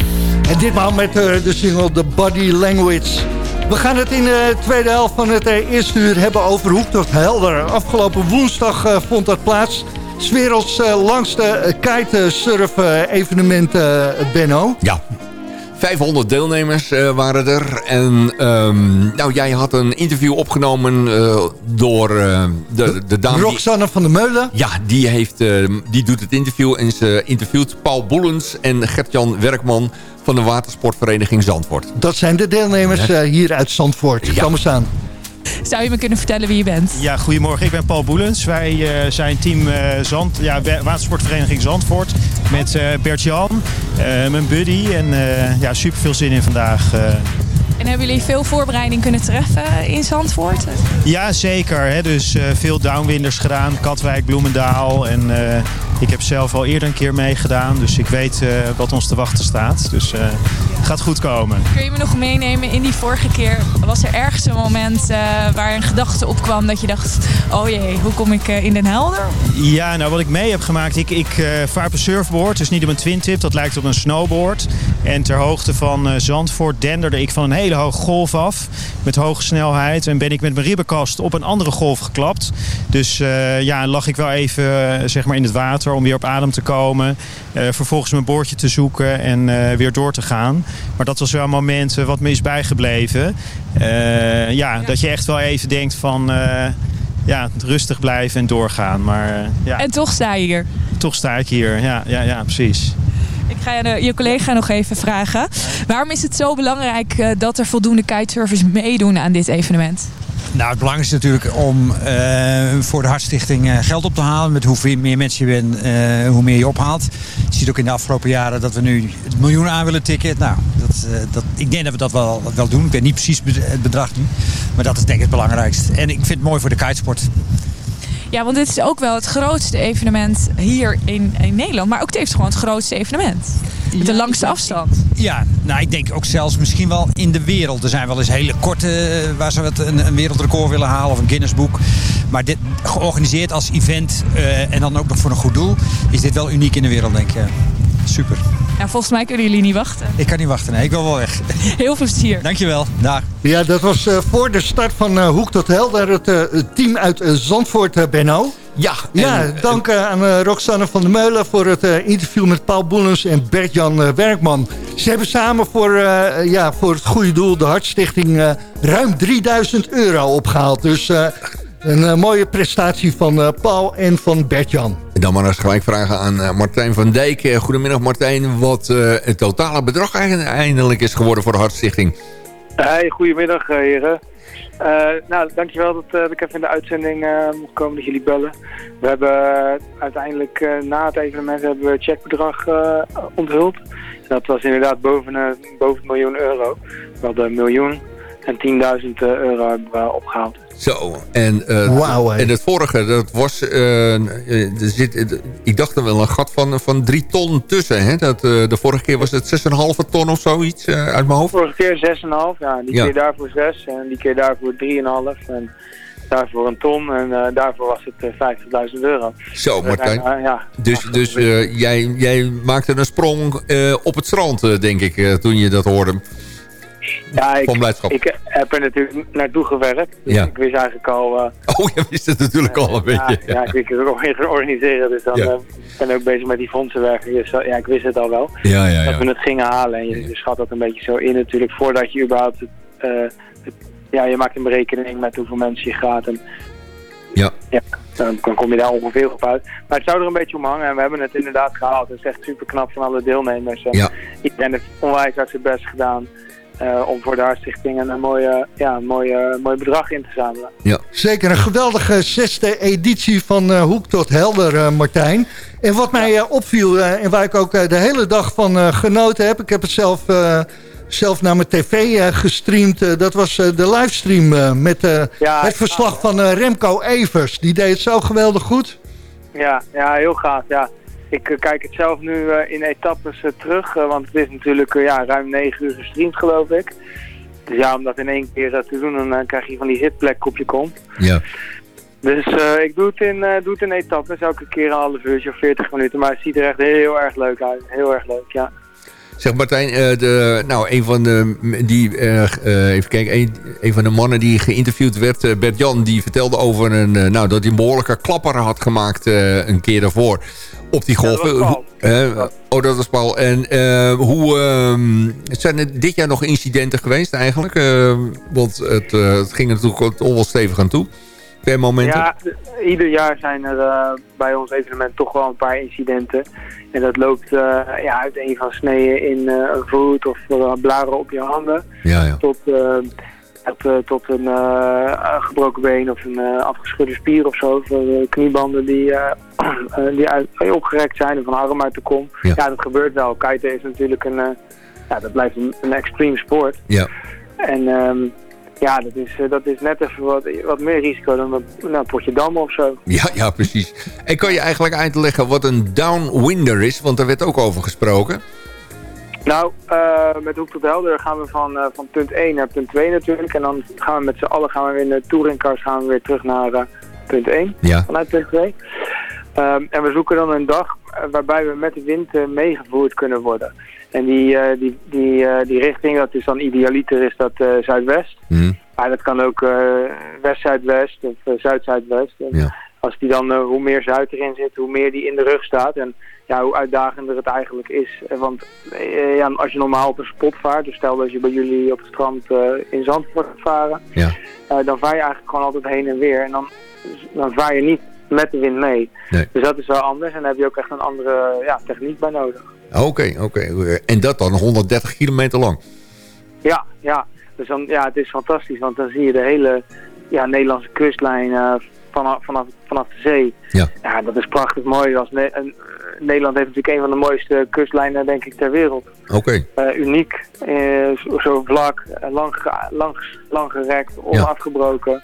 En ditmaal met eh, de single The Body Language. We gaan het in de tweede helft van het eh, eerste uur hebben over Hoek Helder. Afgelopen woensdag eh, vond dat plaats. 's werelds eh, langste eh, kitesurf-evenement, eh, Benno. Ja. 500 deelnemers eh, waren er. En ehm, nou, jij had een interview opgenomen eh, door eh, de, de dame... die- Roxanne van der Meulen. Ja, die, heeft, die doet het interview en ze interviewt Paul Boelens en Gert-Jan Werkman van de watersportvereniging Zandvoort. Dat zijn de deelnemers hier uit Zandvoort. Kom eens aan. Zou je me kunnen vertellen wie je bent? Ja, goedemorgen. Ik ben Paul Boelens. Wij eh, zijn team eh, Zand, ja, wa- watersportvereniging Zandvoort. Met eh Bert-Jan, mijn buddy. En ja, super veel zin in vandaag. En hebben jullie veel voorbereiding kunnen treffen in Zandvoort? ja, zeker. Hè. Dus veel downwinders gedaan. Katwijk, Bloemendaal. En ik heb zelf al eerder een keer meegedaan. Dus ik weet wat ons te wachten staat. Dus gaat goed komen. Kun je me nog meenemen in die vorige keer? Was er ergens een moment eh, waar een gedachte opkwam dat je dacht... oh jee, hoe kom ik eh, in Den Helder? Ja, nou wat ik mee heb gemaakt, ik, ik eh, vaar op een surfboard, dus niet op een twin tip, dat lijkt op een snowboard. En ter hoogte van Zandvoort denderde ik van een hele hoge golf af, met hoge snelheid. En ben ik met mijn ribbenkast op een andere golf geklapt. Dus ja, lag ik wel even zeg maar in het water om weer op adem te komen. Vervolgens mijn boordje te zoeken en weer door te gaan. Maar dat was wel een moment eh, wat me is bijgebleven. Eh, ja, dat je echt wel even denkt van... eh, ja, rustig blijven en doorgaan. Maar ja, En toch sta je hier. toch sta ik hier. Ja, ja, ja precies. Ik ga je, de- je collega nog even vragen. Waarom is het zo belangrijk dat er voldoende kitesurfers meedoen aan dit evenement? Nou, het belangrijkste is natuurlijk om eh, voor de Hartstichting eh, geld op te halen. Met hoeveel meer mensen je bent, eh, hoe meer je ophaalt. Je ziet ook in de afgelopen jaren dat we nu het miljoen aan willen tikken. Nou, dat, dat, ik denk dat we dat wel, wel doen. Ik weet niet precies het bedrag nu. Maar dat is denk ik het belangrijkste. En ik vind het mooi voor de kitesport. Ja, want dit is ook wel het grootste evenement hier in, in Nederland. Maar ook tevens gewoon het grootste evenement. Met de langste afstand. Ja, nou ik denk ook zelfs misschien wel in de wereld. Er zijn wel eens hele korte eh, waar ze wat een, een wereldrecord willen halen of een Guinnessboek. Maar dit georganiseerd als event eh, en dan ook nog voor een goed doel, is dit wel uniek in de wereld denk ik. Ja. Super. Nou, volgens mij kunnen jullie niet wachten. Ik kan niet wachten, nee, ik wil wel weg. Heel veel plezier. Dankjewel. Dag. Ja, dat was eh, voor de start van eh, Hoek tot Helder. Het, eh, het team uit Zandvoort, Benno. Ja. Ja, en- dank eh, aan Roxanne van der Meulen voor het eh, interview met Paul Boelens en Bert-Jan Werkman. Ze hebben samen voor, eh, ja, voor het goede doel, de Hartstichting, eh, ruim 3000 euro opgehaald. Dus eh, een eh, mooie prestatie van eh, Paul en van Bert-Jan. Dan maar eens gelijk vragen aan eh, Martijn van Dijk. Goedemiddag Martijn, wat eh, het totale bedrag eindelijk is geworden voor de Hartstichting. Hey, goedemiddag heren. Eh, nou, dankjewel dat, eh, dat ik even in de uitzending eh, mocht komen dat jullie bellen. We hebben uiteindelijk eh, na het evenement hebben we het checkbedrag eh, onthuld. Dat was inderdaad boven, boven het miljoen euro. We hadden een miljoen en 10.000 euro hebben we opgehaald. Zo, en, eh, hè. en het vorige, dat was, eh, eh, er zit, ik dacht er wel een gat van, van drie ton tussen. Hè? Dat, eh, de vorige keer was het 6,5 ton of zoiets eh, uit mijn hoofd. Vorige keer 6,5, ja, die Ja. keer daarvoor 6 en die keer daarvoor 3,5 en daarvoor een ton en eh, daarvoor was het eh, 50.000 euro. Zo, Martijn. ja, Dus, dus eh, jij, jij maakte een sprong eh, op het strand, denk ik, eh, toen je dat hoorde. Ja ik, Van blijdschap. ik heb er natuurlijk naartoe gewerkt. Dus Ja. ik wist eigenlijk al... eh, Oh, je wist het natuurlijk al een ja, beetje. ja, ik weet het ook gaan organiseren. Dus dan Ja. eh, ben ik ook bezig met die fondsenwerken. Dus eh, ja, ik wist het al wel. Ja, ja, Dat we het gingen halen. En je, schat dat een beetje zo in natuurlijk. Voordat je überhaupt... Het, ja, je maakt een berekening met hoeveel mensen je gaat. En Ja. ja, dan, kom je daar ongeveer op uit. Maar het zou er een beetje om hangen. En we hebben het inderdaad gehaald. Het is echt super knap van alle deelnemers. En Ja. Iedereen heeft onwijs hard zijn best gedaan. Eh, om voor de Hartstichting een mooie, ja, een mooie, mooi bedrag in te zamelen. Ja. Zeker een geweldige zesde editie van eh, Hoek tot Helder, eh, Martijn. En wat mij eh, opviel en waar ik ook eh, de hele dag van eh, genoten heb... ik heb het zelf, eh, zelf naar mijn tv eh, gestreamd... dat was eh, de livestream eh, met eh, Ja, het verslag van eh, Remco Evers. Die deed het zo geweldig goed. Ja, ja heel gaaf. Ja. Ik eh, kijk het zelf nu eh, in etappes eh, terug, want het is natuurlijk ja, ruim 9 uur gestreamd geloof ik. Dus ja, om dat in één keer zo te doen, dan krijg je van die zitplek op je kont. Ja. Dus ik doe het, in, eh, doe het in etappes, elke keer een half uurtje of 40 minuten. Maar het ziet er echt heel erg leuk uit. Heel erg leuk, ja. Zeg Martijn, eh, de, nou, een van de, die, eh, eh, even kijken, een, een van de mannen die geïnterviewd werd, eh, Bert Jan, die vertelde over een, nou, dat hij een behoorlijke klapper had gemaakt een keer daarvoor op die golven. oh, dat was Paul. En hoe ehm, zijn er dit jaar nog incidenten geweest eigenlijk? Want het, het ging er natuurlijk toch wel stevig aan toe. Per moment. Ja, ieder jaar zijn er eh, bij ons evenement toch wel een paar incidenten. En dat loopt eh, ja, uit een van sneeën in eh, een voet of blaren op je handen. Ja, ja. Tot, tot, tot een gebroken been of een afgeschudde spier of zo. Of kniebanden die, die uit, opgerekt zijn of een arm uit de kom. Ja. Ja, dat gebeurt wel. Kiten is natuurlijk een, ja, dat blijft een, een extreme sport. Ja. En ehm, ja, dat is, eh, dat is net even wat, wat meer risico dan een nou, potje dammen of zo. Ja, ja, precies. En kan je eigenlijk uitleggen wat een downwinder is? Want daar werd ook over gesproken. Nou, eh, met Hoek tot Helder gaan we van, eh, van punt 1 naar punt 2 natuurlijk. En dan gaan we met z'n allen gaan we weer in de touringcars gaan we weer terug naar punt 1 Ja. vanuit punt 2. Ehm, en we zoeken dan een dag waarbij we met de wind meegevoerd kunnen worden. En die, eh, die, die, eh, die richting, dat is dan idealiter, is dat eh, zuidwest. Hm. Maar dat kan ook west-zuidwest of zuid-zuidwest. Ja. Als die dan, hoe meer zuid erin zit, hoe meer die in de rug staat. En ja, hoe uitdagender het eigenlijk is. Want ja, als je normaal op een spot vaart, dus stel dat je bij jullie op het strand in Zandvoort gaat varen. Ja. dan vaar je eigenlijk gewoon altijd heen en weer. En dan, dan vaar je niet met de wind mee. Nee. Dus dat is wel anders. En daar heb je ook echt een andere ja, techniek bij nodig. Oké, oké. En dat dan 130 kilometer lang. Ja, ja. Dus dan, ja, het is fantastisch, want dan zie je de hele ja, Nederlandse kustlijn eh, vanaf, vanaf, vanaf de zee. Ja. ja, dat is prachtig mooi. Als ne en, eh, Nederland heeft natuurlijk een van de mooiste kustlijnen, denk ik, ter wereld. Oké. Eh, uniek, zo, vlak, lang, lang, lang gerekt, onafgebroken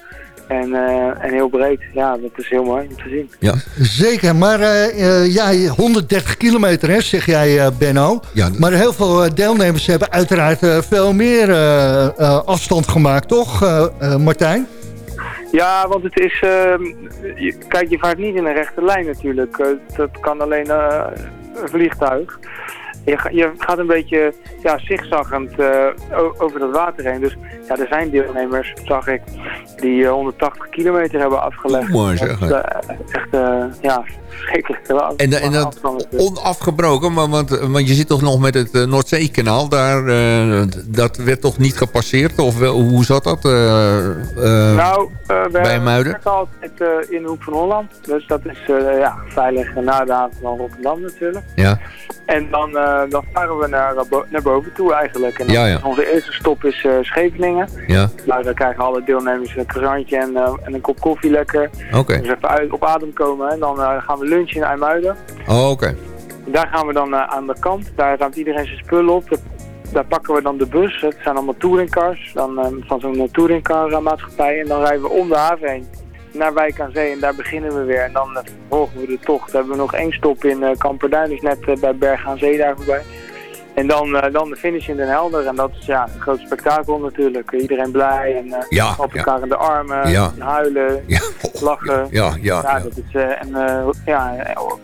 en, eh, en heel breed. Ja, dat is heel mooi om te zien. Ja. Zeker, maar eh, eh, ja, 130 kilometer hè, zeg jij eh, Benno. Ja. Maar heel veel eh, deelnemers hebben uiteraard veel meer eh, eh, afstand gemaakt, toch eh, eh, Martijn? Ja, want het is... ehm, je, kijk, je vaart niet in een rechte lijn natuurlijk. Dat kan alleen een vliegtuig. Je, je gaat een beetje ja, zigzaggend eh, over dat water heen. Dus ja, er zijn deelnemers, zag ik, die eh, 180 kilometer hebben afgelegd. Mooi zeg. Eh, echt, eh, ja, verschrikkelijk. En, en dat onafgebroken, maar, want, want je zit toch nog met het eh, Noordzeekanaal. Daar, eh, dat werd toch niet gepasseerd? Of wel, hoe zat dat? eh, eh, nou, eh, we bij Muiden? werken altijd eh, in de hoek van Holland. Dus dat is eh, ja, veilig na de haven van Rotterdam natuurlijk. Ja. En dan, eh, eh, dan varen we naar, bo- naar boven toe eigenlijk. En Ja, ja. onze eerste stop is eh, Scheveningen. Ja, Daar eh, krijgen alle deelnemers een croissantje en, eh, en een kop koffie lekker. oké. Dus even uit, op adem komen. En dan eh, gaan we lunchen in IJmuiden. Oh, oké. Daar gaan we dan eh, aan de kant. Daar ruimt iedereen zijn spullen op. Daar- pakken we dan de bus. Het zijn allemaal touringcars. Dan, eh, van zo'n touringcar-maatschappij. En dan rijden we om de haven heen naar Wijk aan Zee. En daar beginnen we weer. En dan volgen we de tocht. Dan hebben we nog één stop in eh Kamperduin. Dus net eh, bij Berg aan Zee daar voorbij. En dan, eh, dan de finish in Den Helder. En dat is ja, een groot spektakel natuurlijk. Iedereen blij en Ja, op ja. elkaar in de armen. Ja. Huilen, lachen. Ja, ja, ja. dat is, en, ja,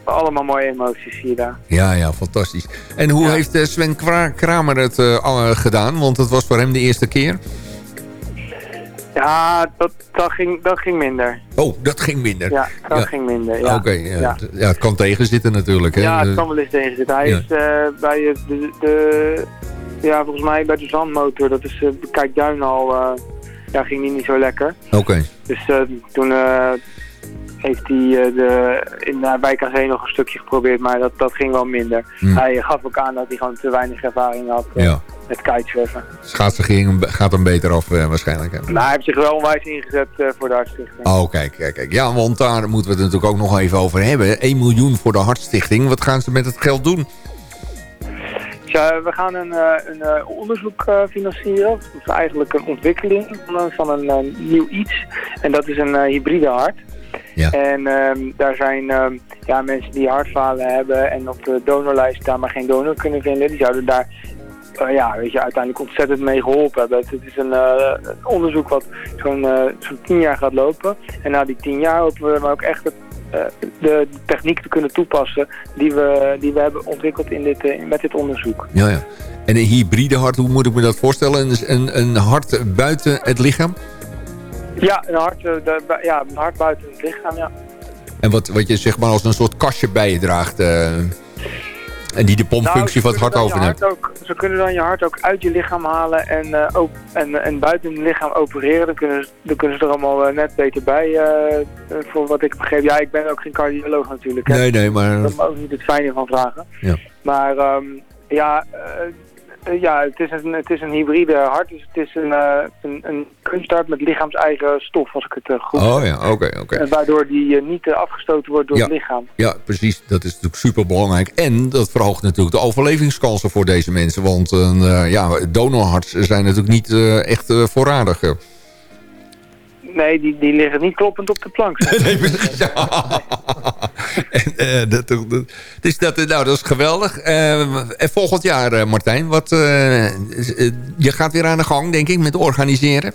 allemaal mooie emoties zie je daar. Ja, ja, fantastisch. En hoe heeft Sven Kra- Kramer het gedaan? Want het was voor hem de eerste keer. Ja, dat, dat, ging, dat ging minder. Oh, dat ging minder. Ja, dat ging minder. Ja. Oké, ja, ja. het kan tegenzitten natuurlijk. Hè? Ja, het kan wel eens tegen zitten. Hij is eh, bij de, de, ja, volgens mij bij de zandmotor, dat is uh, Kijkduin al, eh ja, ging die niet zo lekker. Oké. Dus toen heeft hij eh, de, in uh, Wijk aan Zee nog een stukje geprobeerd, maar dat, dat ging wel minder. Hm. Hij gaf ook aan dat hij gewoon te weinig ervaring had eh, Ja. met kitesurfen. Schaatsen ging, gaat hem beter af eh, waarschijnlijk. Hè? Maar hij heeft zich wel onwijs ingezet eh, voor de hartstichting. Oh, kijk, kijk, kijk. Ja, want daar moeten we het natuurlijk ook nog even over hebben. 1 miljoen voor de Hartstichting. Wat gaan ze met het geld doen? Ja, we gaan een, eh, een eh, onderzoek eh, financieren. Dat is eigenlijk een ontwikkeling van, een eh, nieuw iets. En dat is een eh, hybride hart. Ja. En ehm, daar zijn ehm, ja, mensen die hartfalen hebben en op de donorlijst daar maar geen donor kunnen vinden. Die zouden daar eh, ja, weet je, uiteindelijk ontzettend mee geholpen hebben. Het, is een, eh, een onderzoek wat zo'n eh, zo'n tien jaar gaat lopen. En na die tien jaar hopen we dan ook echt het, de techniek te kunnen toepassen die we, die we hebben ontwikkeld in dit, met dit onderzoek. Ja, ja. En een hybride hart, hoe moet ik me dat voorstellen? Een, een hart buiten het lichaam? Ja, een hart, eh, de- ja, een hart buiten het lichaam, ja. En wat, wat je zeg maar als een soort kastje bij je draagt. eh, en die de pompfunctie Nou, van het hart overneemt. ook, ze kunnen dan je hart ook uit je lichaam halen en, op, en, en buiten het lichaam opereren. Dan kunnen, ze, dan kunnen ze er allemaal net beter bij, voor wat ik begreep. Ja, ik ben ook geen cardioloog natuurlijk. hè. Nee, nee, maar- Daar mag ik niet het fijne van vragen. Ja. Maar ehm, ja, ja het, is een, het is een hybride hart. Dus het is een, eh, een, een kunsthart met lichaamseigen stof, als ik het eh, goed Oh ja, oké, oké. En waardoor die eh, niet eh, afgestoten wordt door Ja. het lichaam. Ja, precies. Dat is natuurlijk super belangrijk. En dat verhoogt natuurlijk de overlevingskansen voor deze mensen. Want een eh, ja, donorhart zijn natuurlijk niet eh, echt eh, voorradig. Nee, die, die liggen niet kloppend op de plank. nee, precies. en, eh, dat, dat, dus dat, eh, nou, dat is geweldig. Eh, en volgend jaar, Martijn, wat, je gaat weer aan de gang, denk ik, met organiseren.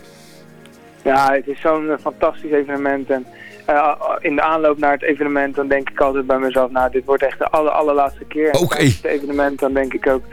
Ja, het is zo'n fantastisch evenement. En in de aanloop naar het evenement, dan denk ik altijd bij mezelf, nou, dit wordt echt de aller, allerlaatste keer. Oké. tijdens het evenement, dan denk ik ook,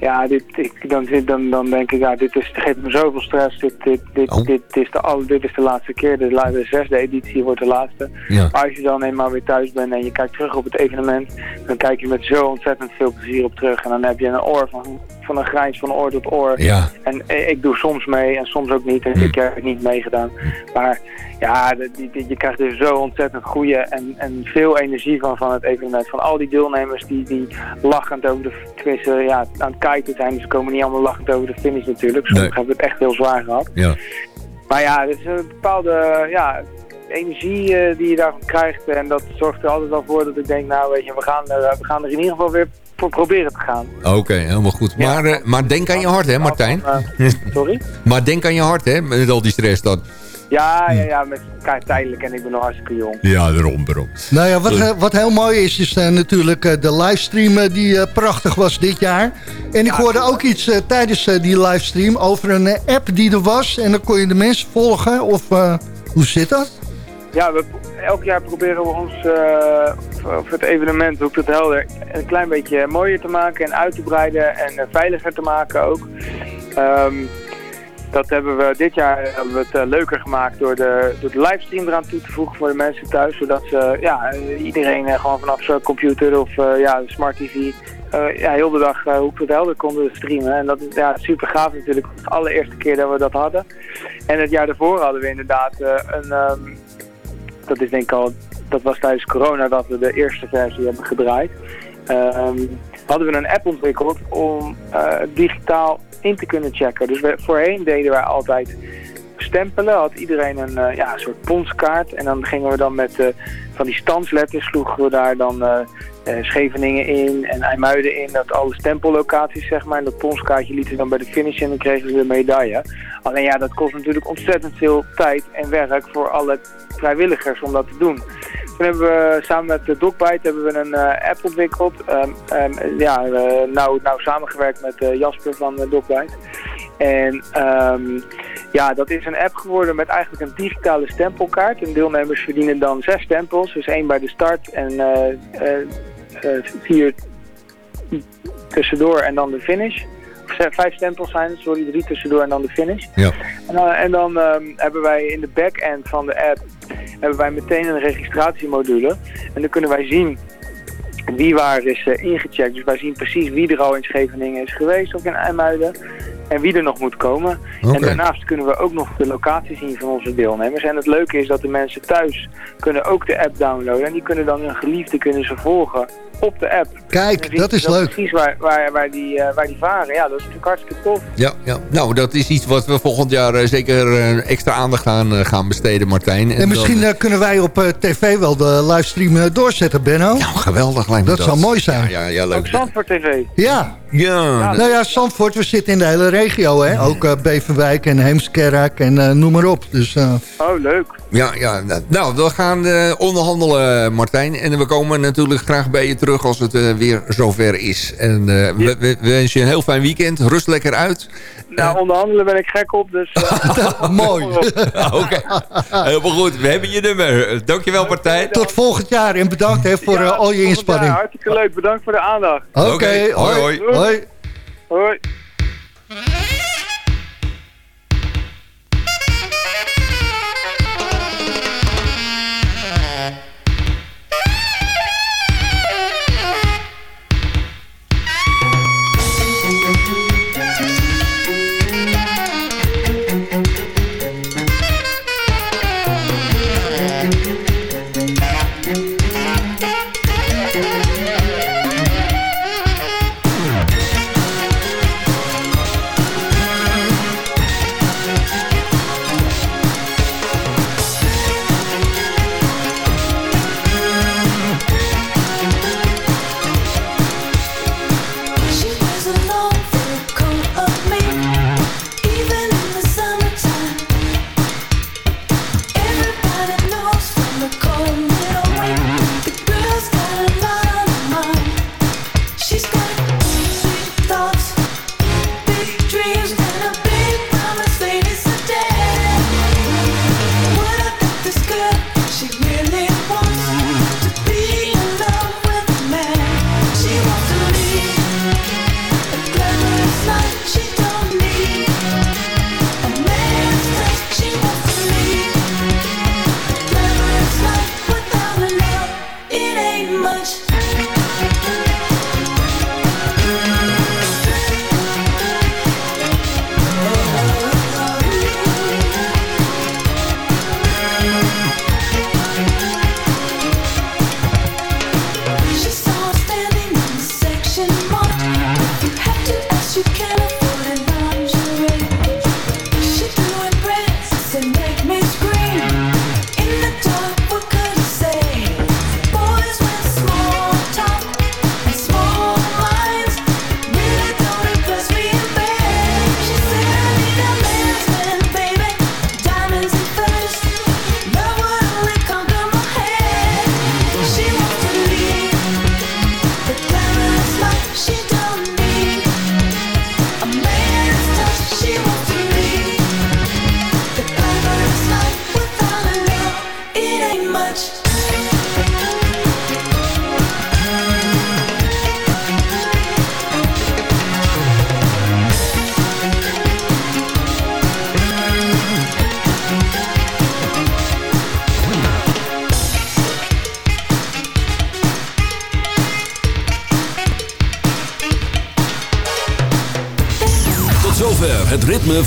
ja, dit, ik, dan, dan, dan denk ik, ja, dit is, het geeft me zoveel stress. Dit, dit, dit, Oh. dit, is de, al, dit is de laatste keer. De, zesde editie wordt de laatste. Ja. Maar als je dan eenmaal weer thuis bent en je kijkt terug op het evenement, dan kijk je met zo ontzettend veel plezier op terug. En dan heb je een oor van, van een grijns van oor tot oor. Ja. En ik doe soms mee en soms ook niet. En Hm. ik heb niet meegedaan. Maar ja, de- die, die- je krijgt er zo ontzettend goede en, en veel energie van, van het evenement. Van al die deelnemers die, die lachend over de tenminste, ja, aan het kijken zijn. Dus ze komen niet allemaal lachend over de finish natuurlijk. Sommigen hebben het echt heel zwaar gehad. Ja. Maar ja, het is een bepaalde ja, energie eh, die je daarvan krijgt. En dat zorgt er altijd wel voor dat ik denk, nou weet je, we gaan er, we gaan er in ieder geval weer voor proberen te gaan. Oké, helemaal goed. Maar, eh, maar denk aan je hart, hè, Martijn? Sorry? maar denk aan je hart, hè, met al die stress dan. Ja, ja, ja, met kijk, tijdelijk en ik ben nog hartstikke jong. Ja, daarom, daarom. Nou ja, wat, wat heel mooi is, is eh, natuurlijk eh, de livestream eh, die eh, prachtig was dit jaar. En ik hoorde ook iets tijdens die livestream over een app die er was. En dan kon je de mensen volgen. Of eh, hoe zit dat? Ja, we, elk jaar proberen we ons eh, voor het evenement Hoek het Helder een klein beetje mooier te maken en uit te breiden en eh, veiliger te maken ook. Ehm, dat hebben we dit jaar hebben we het eh, leuker gemaakt door de, door de livestream eraan toe te voegen voor de mensen thuis. Zodat ze, ja, eh, iedereen eh, gewoon vanaf zijn computer of ja, smart tv eh, ja, heel de dag uh, Hoek het Helder konden streamen. En dat is ja, super gaaf natuurlijk. De allereerste keer dat we dat hadden. En het jaar daarvoor hadden we inderdaad een... ehm, dat is denk ik al, dat was tijdens corona dat we de eerste versie hebben gedraaid. Ehm, hadden we een app ontwikkeld om eh, digitaal in te kunnen checken. Dus voorheen deden wij altijd stempelen. Had iedereen een eh, ja, soort ponskaart. En dan gingen we dan met eh, van die standsletters sloegen we daar dan Scheveningen in en IJmuiden in. Dat alle stempellocaties zeg maar. En dat ponskaartje lieten we dan bij de finish en dan kregen we de medaille. Alleen ja, dat kost natuurlijk ontzettend veel tijd en werk voor alle vrijwilligers om dat te doen. Toen hebben we samen met de hebben we een eh, app ontwikkeld. Ehm, ehm, ja, eh, nou, nou samengewerkt met eh, Jasper van Dogbite. En ehm, ja, dat is een app geworden met eigenlijk een digitale stempelkaart. En deelnemers verdienen dan zes stempels. Dus één bij de start en vier tussendoor en dan de finish. Vijf stempels zijn sorry, drie tussendoor en dan de finish. Ja. En, dan- en dan ehm, hebben wij in de back-end van de app hebben wij meteen een registratiemodule. En dan kunnen wij zien wie waar is eh, ingecheckt. Dus wij zien precies wie er al in Scheveningen is geweest of in IJmuiden. En wie er nog moet komen. En daarnaast kunnen we ook nog de locatie zien van onze deelnemers. En het leuke is dat de mensen thuis kunnen ook de app downloaden. En die kunnen dan hun geliefde kunnen ze volgen op de app. Kijk, dat is leuk. precies waar, waar, waar, die, eh, waar die varen. Ja, dat is natuurlijk hartstikke tof. Ja, ja, nou dat is iets wat we volgend jaar eh, zeker eh, extra aandacht aan gaan besteden, Martijn. En misschien dan- kunnen wij op eh, tv wel de livestream doorzetten, Benno. Nou, geweldig lijkt me dat. dat. zou mooi zijn. Ja, ja, leuk. Ook Zandvoort TV. Ja. Ja. Nou ja, Zandvoort, we zitten in de hele regio, hè. Ook eh, Beverwijk en Heemskerk en eh, noem maar op. Dus eh, Oh, leuk. Ja, ja, nou, we gaan eh, onderhandelen, Martijn. En we komen natuurlijk graag bij je terug als het weer zover is. En eh, we, we, we wensen je een heel fijn weekend. Rust lekker uit. Nou, onderhandelen ben ik gek op, dus... eh, mooi. Oké, helemaal goed. We hebben je nummer. Dankjewel, Martijn. tot volgend jaar en bedankt hè, voor al je Ja, inspanning. hartstikke leuk. Bedankt voor de aandacht. Oké, hoi. hoi. hoi. Hoi.